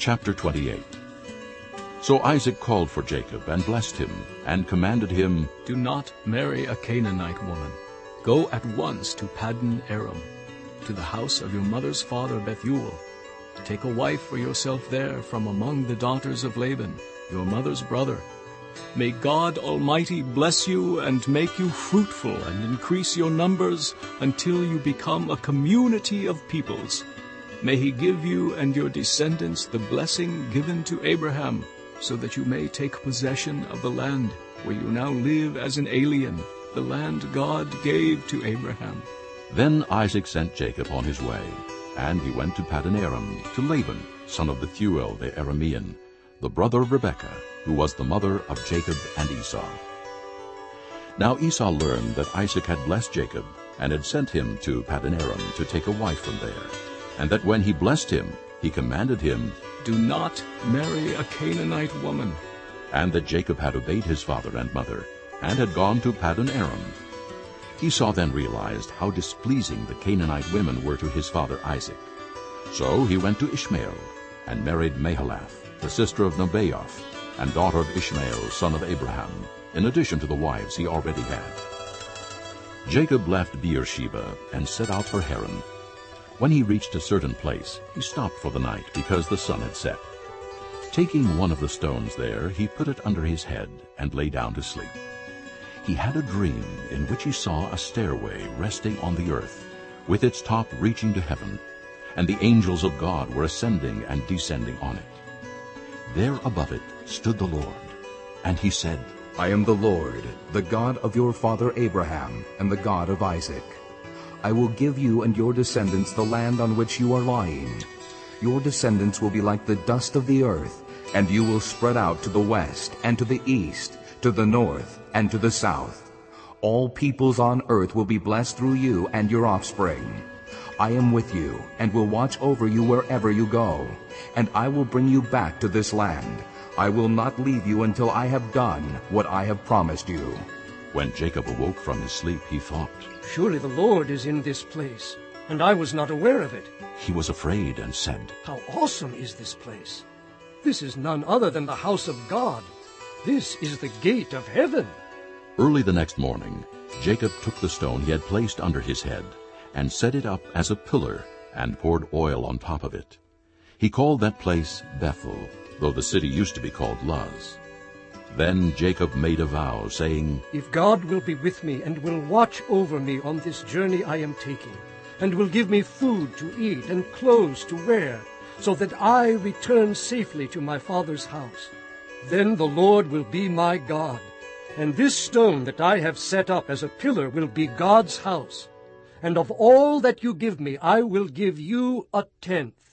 Chapter 28 So Isaac called for Jacob and blessed him, and commanded him, Do not marry a Canaanite woman. Go at once to Paddan Aram, to the house of your mother's father Bethuel. Take a wife for yourself there from among the daughters of Laban, your mother's brother. May God Almighty bless you and make you fruitful and increase your numbers until you become a community of peoples. May he give you and your descendants the blessing given to Abraham, so that you may take possession of the land where you now live as an alien, the land God gave to Abraham. Then Isaac sent Jacob on his way, and he went to Paddan Aram, to Laban, son of Bethuel the Aramean, the brother of Rebekah, who was the mother of Jacob and Esau. Now Esau learned that Isaac had blessed Jacob, and had sent him to Paddan Aram to take a wife from there, and that when he blessed him, he commanded him, Do not marry a Canaanite woman. and that Jacob had obeyed his father and mother, and had gone to Paddan Aram. Esau then realized how displeasing the Canaanite women were to his father Isaac. So he went to Ishmael, and married Mahalath, the sister of Nebaioth, and daughter of Ishmael, son of Abraham, in addition to the wives he already had. Jacob left Beersheba and set out for Haran. When he reached a certain place, he stopped for the night because the sun had set. Taking one of the stones there, he put it under his head and lay down to sleep. He had a dream in which he saw a stairway resting on the earth, with its top reaching to heaven, and the angels of God were ascending and descending on it. There above it stood the Lord, and he said, I am the Lord, the God of your father Abraham, and the God of Isaac. I will give you and your descendants the land on which you are lying. Your descendants will be like the dust of the earth, and you will spread out to the west and to the east, to the north and to the south. All peoples on earth will be blessed through you and your offspring. I am with you and will watch over you wherever you go, and I will bring you back to this land. I will not leave you until I have done what I have promised you. When Jacob awoke from his sleep, he thought. Surely the Lord is in this place, and I was not aware of it. He was afraid and said, How awesome is this place! This is none other than the house of God. This is the gate of heaven. Early the next morning, Jacob took the stone he had placed under his head and set it up as a pillar and poured oil on top of it. He called that place Bethel, though the city used to be called Luz. Then Jacob made a vow, saying, If God will be with me and will watch over me on this journey I am taking, and will give me food to eat and clothes to wear, so that I return safely to my father's house, then the Lord will be my God, and this stone that I have set up as a pillar will be God's house. And of all that you give me I will give you a tenth.